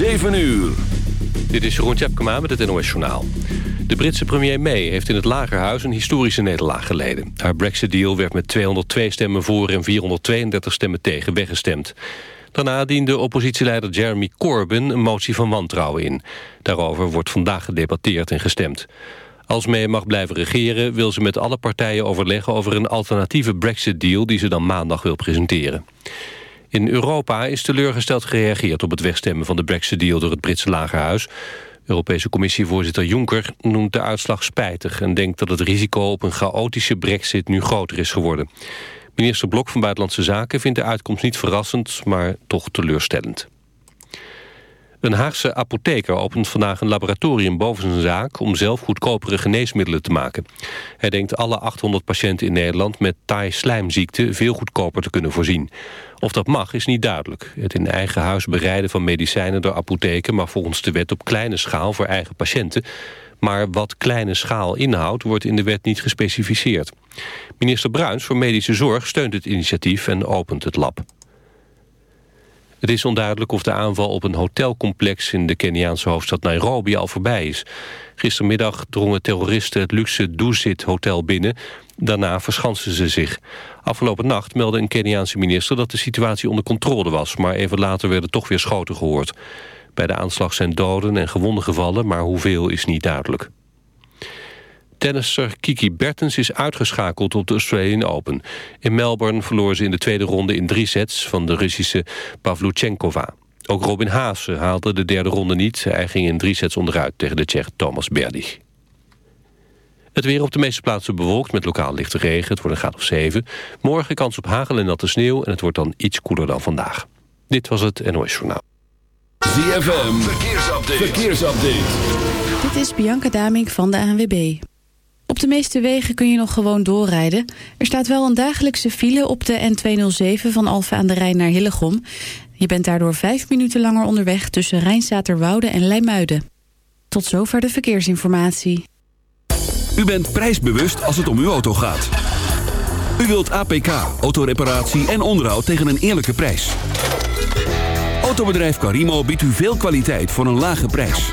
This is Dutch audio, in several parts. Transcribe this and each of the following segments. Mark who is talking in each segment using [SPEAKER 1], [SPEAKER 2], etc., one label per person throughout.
[SPEAKER 1] 7 uur.
[SPEAKER 2] Dit is Jeroen Tjepkema met het NOS Journaal. De Britse premier May heeft in het Lagerhuis een historische nederlaag geleden. Haar Brexit-deal werd met 202 stemmen voor en 432 stemmen tegen weggestemd. Daarna diende oppositieleider Jeremy Corbyn een motie van wantrouwen in. Daarover wordt vandaag gedebatteerd en gestemd. Als May mag blijven regeren wil ze met alle partijen overleggen... over een alternatieve Brexit-deal die ze dan maandag wil presenteren. In Europa is teleurgesteld gereageerd op het wegstemmen van de Brexit-deal door het Britse lagerhuis. Europese commissievoorzitter Juncker noemt de uitslag spijtig... en denkt dat het risico op een chaotische brexit nu groter is geworden. Minister Blok van Buitenlandse Zaken vindt de uitkomst niet verrassend... maar toch teleurstellend. Een Haagse apotheker opent vandaag een laboratorium boven zijn zaak... om zelf goedkopere geneesmiddelen te maken. Hij denkt alle 800 patiënten in Nederland met taai-slijmziekte... veel goedkoper te kunnen voorzien. Of dat mag is niet duidelijk. Het in eigen huis bereiden van medicijnen door apotheken... mag volgens de wet op kleine schaal voor eigen patiënten. Maar wat kleine schaal inhoudt wordt in de wet niet gespecificeerd. Minister Bruins voor Medische Zorg steunt het initiatief en opent het lab. Het is onduidelijk of de aanval op een hotelcomplex in de Keniaanse hoofdstad Nairobi al voorbij is. Gistermiddag drongen terroristen het luxe Dusit Hotel binnen. Daarna verschansten ze zich. Afgelopen nacht meldde een Keniaanse minister dat de situatie onder controle was... maar even later werden toch weer schoten gehoord. Bij de aanslag zijn doden en gewonden gevallen, maar hoeveel is niet duidelijk. Tennisser Kiki Bertens is uitgeschakeld op de Australian Open. In Melbourne verloor ze in de tweede ronde in drie sets van de Russische Pavluchenkova. Ook Robin Haase haalde de derde ronde niet. Hij ging in drie sets onderuit tegen de Tsjech Thomas Berdig. Het weer op de meeste plaatsen bewolkt met lokaal lichte regen. Het wordt een graad of 7. Morgen kans op hagel en natte sneeuw en het wordt dan iets koeler dan vandaag. Dit was het NOS Journaal.
[SPEAKER 1] ZFM, verkeersupdate. verkeersupdate.
[SPEAKER 3] Dit is Bianca Damink van de ANWB. Op de meeste wegen kun je nog gewoon doorrijden. Er staat wel een dagelijkse file op de N207 van Alphen aan de Rijn naar Hillegom. Je bent daardoor vijf minuten langer onderweg tussen Rijnstaterwoude en Leimuiden. Tot zover de verkeersinformatie.
[SPEAKER 1] U bent prijsbewust als het om uw auto gaat. U wilt APK, autoreparatie en onderhoud tegen een eerlijke prijs. Autobedrijf Carimo biedt u veel kwaliteit voor een lage prijs.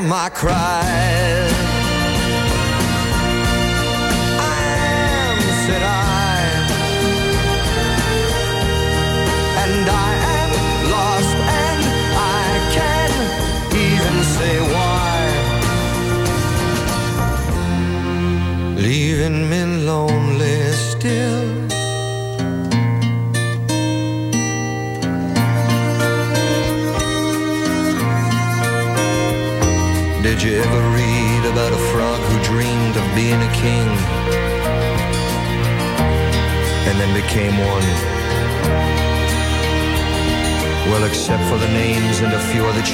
[SPEAKER 4] my cry.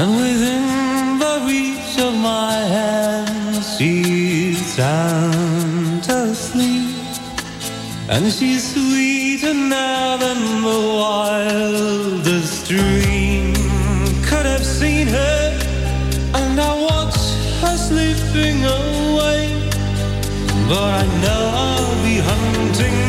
[SPEAKER 5] and within the reach of my hand she's sound asleep, and she's sweeter now than the wildest dream could have seen her, and I watch her slipping away, but I know I'll be hunting.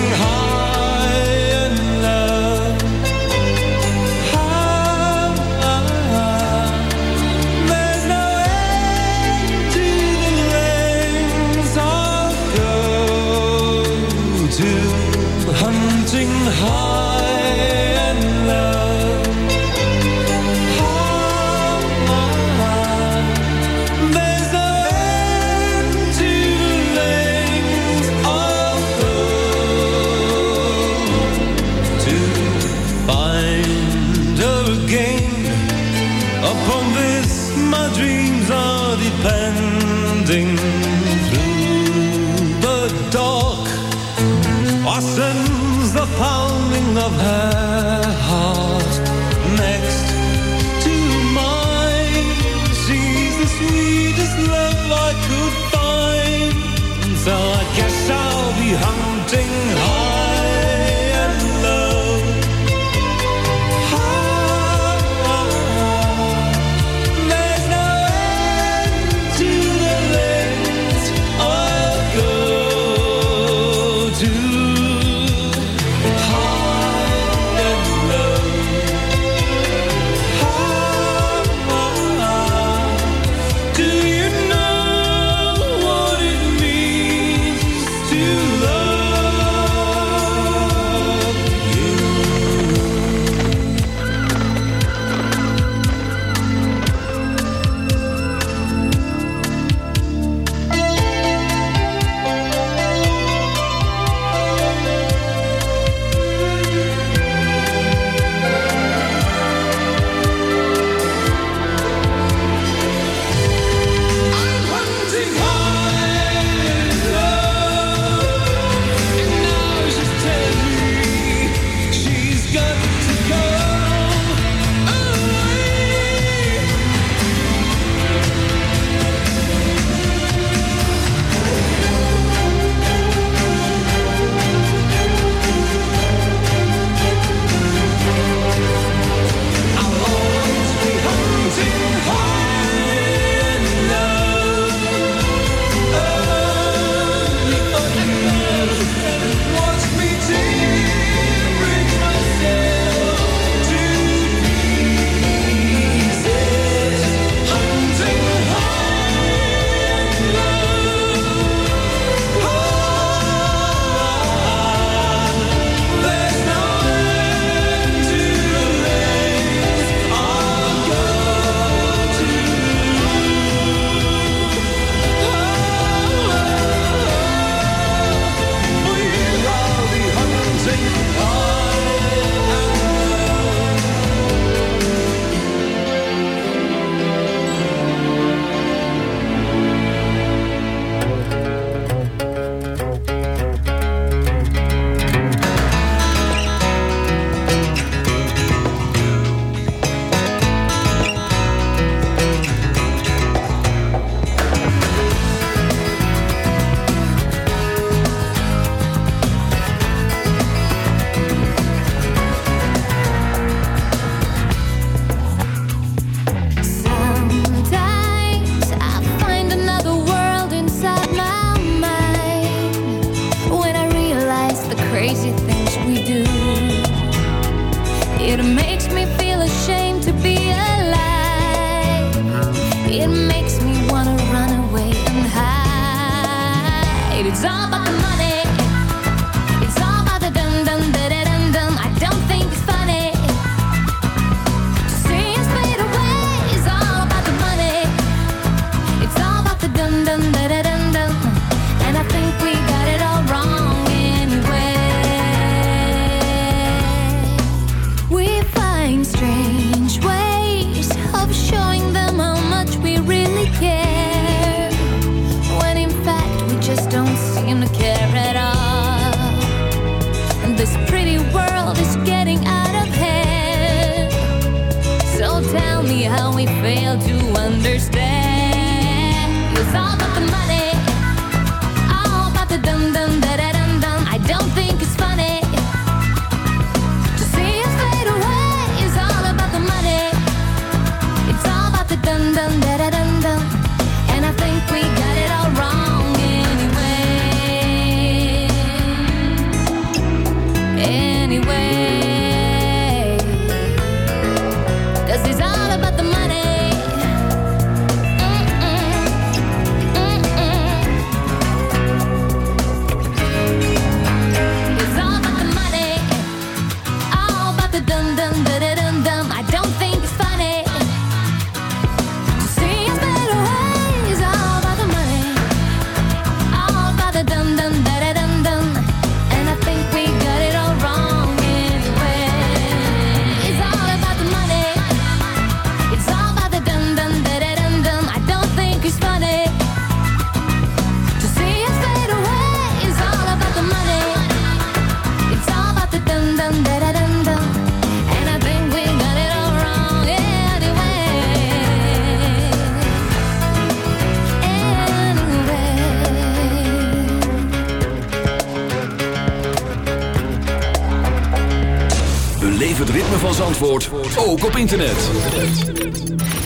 [SPEAKER 1] ook op internet.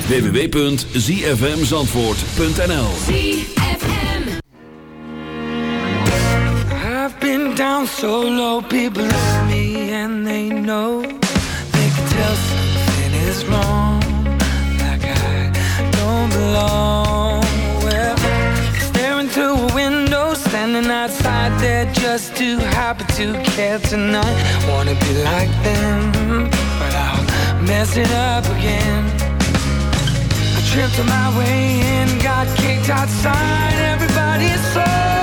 [SPEAKER 1] www.zfmzandvoort.nl
[SPEAKER 6] I've been down so low, people love me and they know. They can tell something is wrong Like I don't belong. Well, staring through a window Standing outside, there just too happy to care tonight. Wanna be like them. mess it up again. I tripped on my way in, got kicked outside, everybody saw.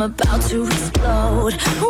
[SPEAKER 7] I'm about to explode.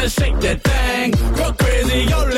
[SPEAKER 8] to
[SPEAKER 9] shake that thing. Go crazy, yo